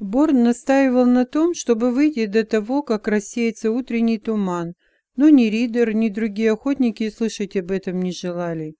Борн настаивал на том, чтобы выйти до того, как рассеется утренний туман, но ни Ридер, ни другие охотники слышать об этом не желали.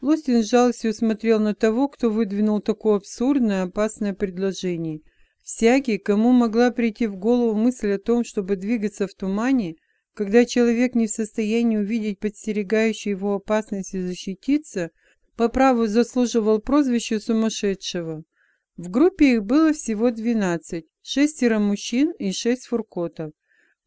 Лостин с жалостью смотрел на того, кто выдвинул такое абсурдное, опасное предложение. Всякий, кому могла прийти в голову мысль о том, чтобы двигаться в тумане, когда человек не в состоянии увидеть подстерегающую его опасность и защититься, по праву заслуживал прозвища сумасшедшего. В группе их было всего двенадцать, шестеро мужчин и шесть фуркотов.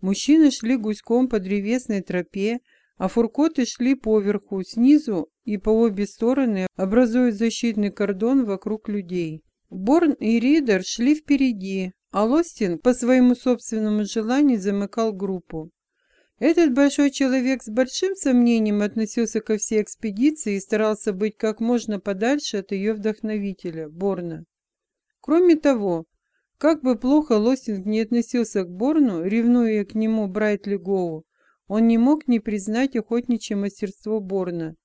Мужчины шли гуськом по древесной тропе, а фуркоты шли поверху, снизу и по обе стороны, образуя защитный кордон вокруг людей. Борн и Ридер шли впереди, а Лостин по своему собственному желанию замыкал группу. Этот большой человек с большим сомнением относился ко всей экспедиции и старался быть как можно подальше от ее вдохновителя, Борна. Кроме того, как бы плохо Лостинг не относился к Борну, ревнуя к нему Брайтли Гоу, он не мог не признать охотничье мастерство Борна.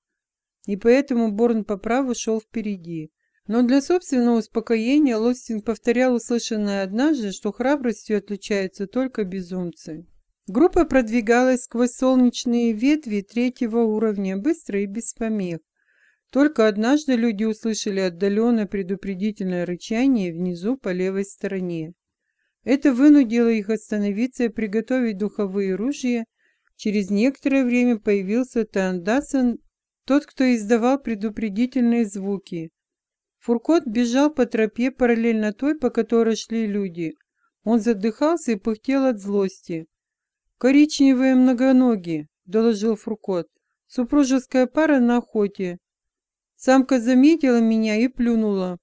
И поэтому Борн по праву шел впереди. Но для собственного успокоения Лостинг повторял услышанное однажды, что храбростью отличаются только безумцы. Группа продвигалась сквозь солнечные ветви третьего уровня, быстро и без помех. Только однажды люди услышали отдаленное предупредительное рычание внизу по левой стороне. Это вынудило их остановиться и приготовить духовые ружья. Через некоторое время появился Тандасан, тот, кто издавал предупредительные звуки. Фуркот бежал по тропе параллельно той, по которой шли люди. Он задыхался и пыхтел от злости. «Коричневые многоногие», — доложил Фуркот. «Супружеская пара на охоте. Самка заметила меня и плюнула,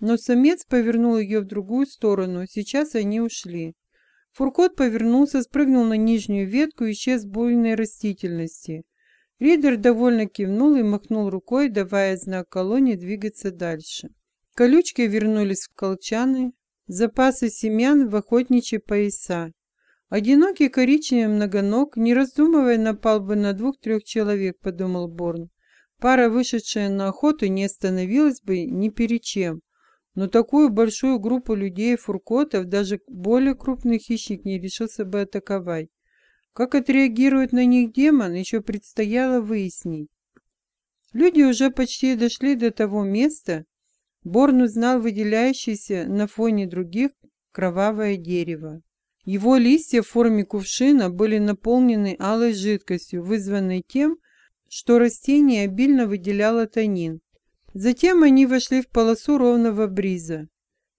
но самец повернул ее в другую сторону. Сейчас они ушли». Фуркот повернулся, спрыгнул на нижнюю ветку и исчез в буйной растительности. Ридер довольно кивнул и махнул рукой, давая знак колонии двигаться дальше. Колючки вернулись в колчаны, запасы семян в охотничьи пояса. Одинокий коричневый многоног, не раздумывая, напал бы на двух-трех человек, подумал Борн. Пара, вышедшая на охоту, не остановилась бы ни перед чем. Но такую большую группу людей фуркотов даже более крупный хищник не решился бы атаковать. Как отреагирует на них демон, еще предстояло выяснить. Люди уже почти дошли до того места. Борн узнал выделяющееся на фоне других кровавое дерево. Его листья в форме кувшина были наполнены алой жидкостью, вызванной тем, что растение обильно выделяло танин. Затем они вошли в полосу ровного бриза.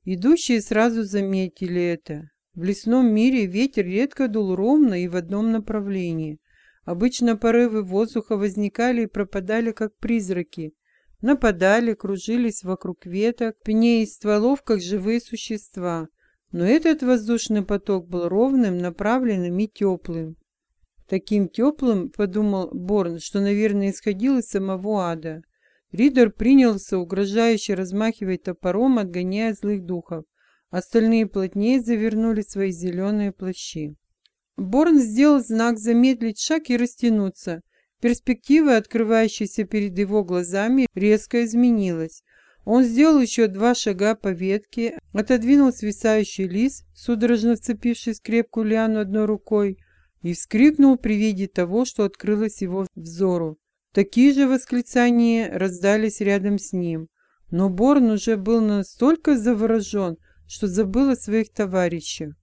Идущие сразу заметили это. В лесном мире ветер редко дул ровно и в одном направлении. Обычно порывы воздуха возникали и пропадали, как призраки. Нападали, кружились вокруг веток, пней и стволов, как живые существа. Но этот воздушный поток был ровным, направленным и теплым. Таким теплым, подумал Борн, что, наверное, исходил из самого ада. Ридер принялся угрожающе размахивать топором, отгоняя злых духов. Остальные плотнее завернули свои зеленые плащи. Борн сделал знак замедлить шаг и растянуться. Перспектива, открывающаяся перед его глазами, резко изменилась. Он сделал еще два шага по ветке, отодвинул свисающий лист, судорожно вцепившись в крепкую лиану одной рукой, и вскрикнул при виде того, что открылось его взору. Такие же восклицания раздались рядом с ним. Но Борн уже был настолько заворожен, что забыл о своих товарищах.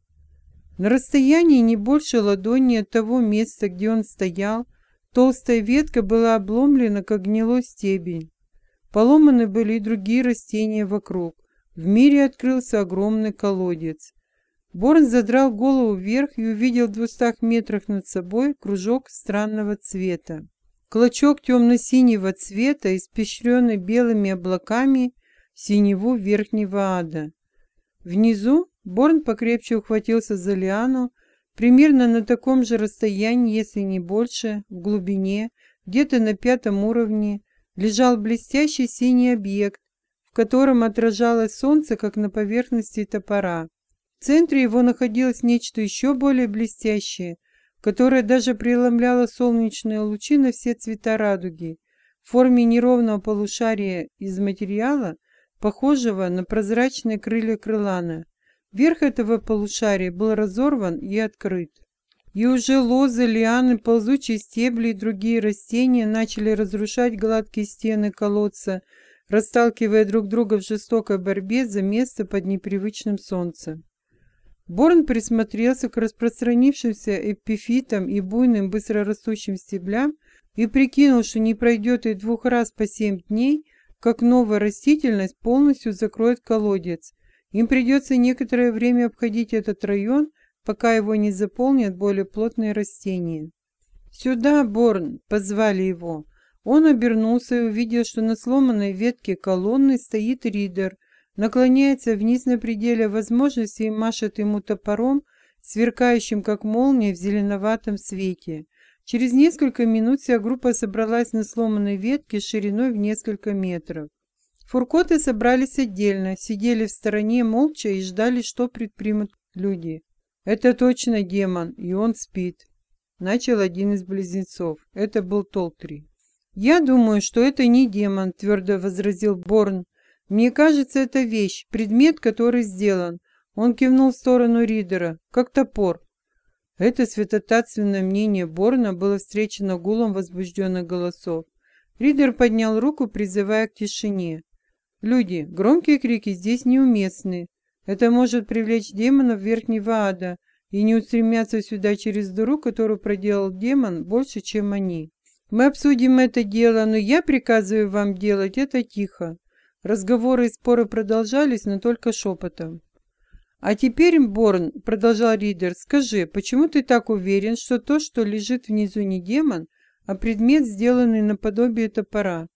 На расстоянии не больше ладони от того места, где он стоял, толстая ветка была обломлена, как гнилой стебень. Поломаны были и другие растения вокруг. В мире открылся огромный колодец. Борн задрал голову вверх и увидел в двухстах метрах над собой кружок странного цвета. Клочок темно-синего цвета, испещренный белыми облаками синеву верхнего ада. Внизу Борн покрепче ухватился за лиану, примерно на таком же расстоянии, если не больше, в глубине, где-то на пятом уровне, лежал блестящий синий объект, в котором отражалось солнце, как на поверхности топора. В центре его находилось нечто еще более блестящее, которое даже преломляло солнечные лучи на все цвета радуги, в форме неровного полушария из материала, похожего на прозрачные крылья крылана. Верх этого полушария был разорван и открыт. И уже лозы, лианы, ползучие стебли и другие растения начали разрушать гладкие стены колодца, расталкивая друг друга в жестокой борьбе за место под непривычным солнцем. Борн присмотрелся к распространившимся эпифитам и буйным быстрорастущим стеблям и прикинул, что не пройдет и двух раз по семь дней, как новая растительность полностью закроет колодец. Им придется некоторое время обходить этот район, пока его не заполнят более плотные растения. «Сюда, Борн!» — позвали его. Он обернулся и увидел, что на сломанной ветке колонны стоит Ридер, наклоняется вниз на пределе возможностей и машет ему топором, сверкающим как молния в зеленоватом свете. Через несколько минут вся группа собралась на сломанной ветке шириной в несколько метров. Фуркоты собрались отдельно, сидели в стороне молча и ждали, что предпримут люди. «Это точно демон, и он спит», — начал один из близнецов. Это был Толтри. «Я думаю, что это не демон», — твердо возразил Борн. «Мне кажется, это вещь, предмет, который сделан». Он кивнул в сторону Ридера, как топор. Это святотатственное мнение Борна было встречено гулом возбужденных голосов. Ридер поднял руку, призывая к тишине. «Люди, громкие крики здесь неуместны. Это может привлечь демонов верхнего ада, и не устремятся сюда через дыру, которую проделал демон, больше, чем они. Мы обсудим это дело, но я приказываю вам делать это тихо. Разговоры и споры продолжались, но только шепотом. «А теперь, Борн, — продолжал Ридер, — скажи, почему ты так уверен, что то, что лежит внизу, не демон, а предмет, сделанный наподобие топора?»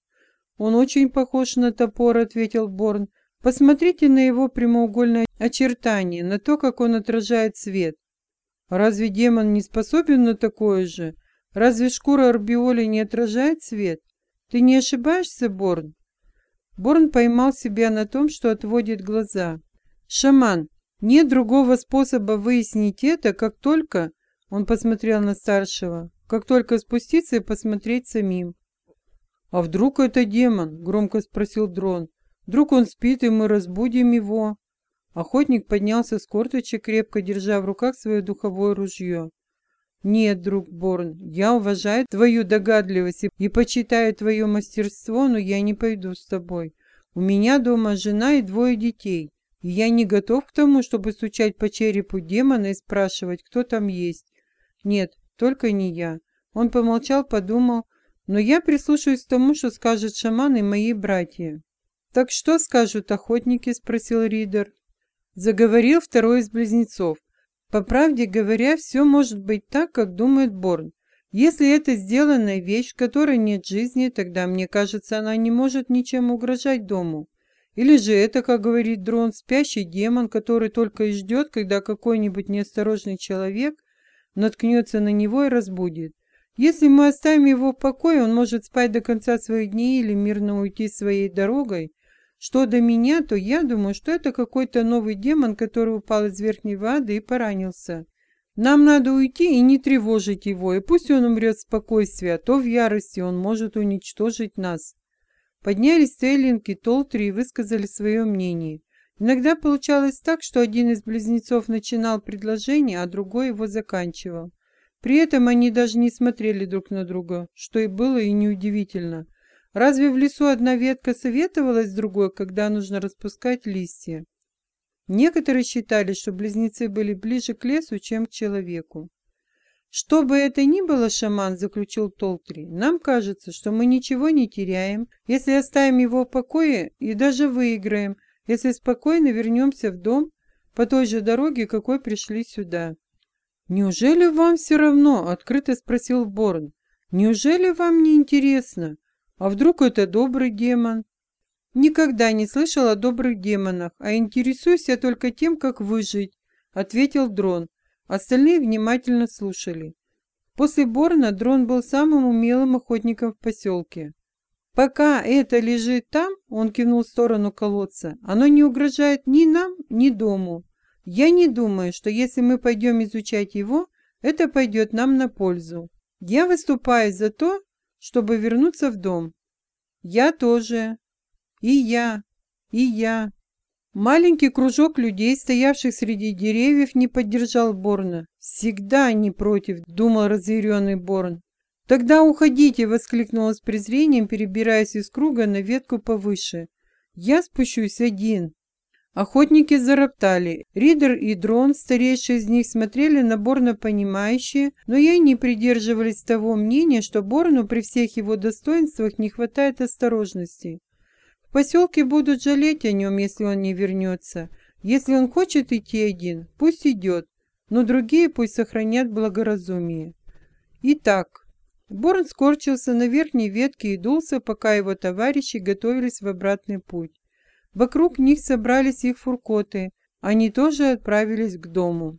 «Он очень похож на топор», — ответил Борн. Посмотрите на его прямоугольное очертание, на то, как он отражает свет. Разве демон не способен на такое же? Разве шкура Арбиоли не отражает свет? Ты не ошибаешься, Борн? Борн поймал себя на том, что отводит глаза. «Шаман, нет другого способа выяснить это, как только...» Он посмотрел на старшего. «Как только спуститься и посмотреть самим». «А вдруг это демон?» — громко спросил Дрон. Вдруг он спит, и мы разбудим его. Охотник поднялся с корточек, крепко держа в руках свое духовое ружье. «Нет, друг Борн, я уважаю твою догадливость и почитаю твое мастерство, но я не пойду с тобой. У меня дома жена и двое детей, и я не готов к тому, чтобы стучать по черепу демона и спрашивать, кто там есть. Нет, только не я». Он помолчал, подумал, но я прислушаюсь к тому, что скажет шаман и мои братья. «Так что скажут охотники?» — спросил Ридер. Заговорил второй из близнецов. «По правде говоря, все может быть так, как думает Борн. Если это сделанная вещь, в которой нет жизни, тогда, мне кажется, она не может ничем угрожать дому. Или же это, как говорит дрон, спящий демон, который только и ждет, когда какой-нибудь неосторожный человек наткнется на него и разбудит. Если мы оставим его в покое, он может спать до конца своих дней или мирно уйти своей дорогой, что до меня, то я думаю, что это какой-то новый демон, который упал из верхнего ада и поранился. Нам надо уйти и не тревожить его, и пусть он умрет в спокойствии, а то в ярости он может уничтожить нас. Поднялись Тейлинг и Толтри и высказали свое мнение. Иногда получалось так, что один из близнецов начинал предложение, а другой его заканчивал. При этом они даже не смотрели друг на друга, что и было и неудивительно – Разве в лесу одна ветка советовалась другой, когда нужно распускать листья? Некоторые считали, что близнецы были ближе к лесу, чем к человеку. «Что бы это ни было, шаман», — заключил Толтри, — «нам кажется, что мы ничего не теряем, если оставим его в покое и даже выиграем, если спокойно вернемся в дом по той же дороге, какой пришли сюда». «Неужели вам все равно?» — открыто спросил Борн. «Неужели вам не интересно? А вдруг это добрый демон? Никогда не слышал о добрых демонах, а интересуюсь я только тем, как выжить, ответил Дрон. Остальные внимательно слушали. После Борна Дрон был самым умелым охотником в поселке. Пока это лежит там, он кивнул в сторону колодца, оно не угрожает ни нам, ни дому. Я не думаю, что если мы пойдем изучать его, это пойдет нам на пользу. Я выступаю за то, чтобы вернуться в дом. Я тоже. И я. И я. Маленький кружок людей, стоявших среди деревьев, не поддержал Борна. «Всегда они против», — думал разъяренный Борн. «Тогда уходите!» — воскликнула с презрением, перебираясь из круга на ветку повыше. «Я спущусь один!» Охотники зароптали. Ридер и Дрон, старейшие из них, смотрели на Борна понимающие, но и они придерживались того мнения, что Борну при всех его достоинствах не хватает осторожности. В поселке будут жалеть о нем, если он не вернется. Если он хочет идти один, пусть идет, но другие пусть сохранят благоразумие. Итак, Борн скорчился на верхней ветке и дулся, пока его товарищи готовились в обратный путь. Вокруг них собрались их фуркоты, они тоже отправились к дому.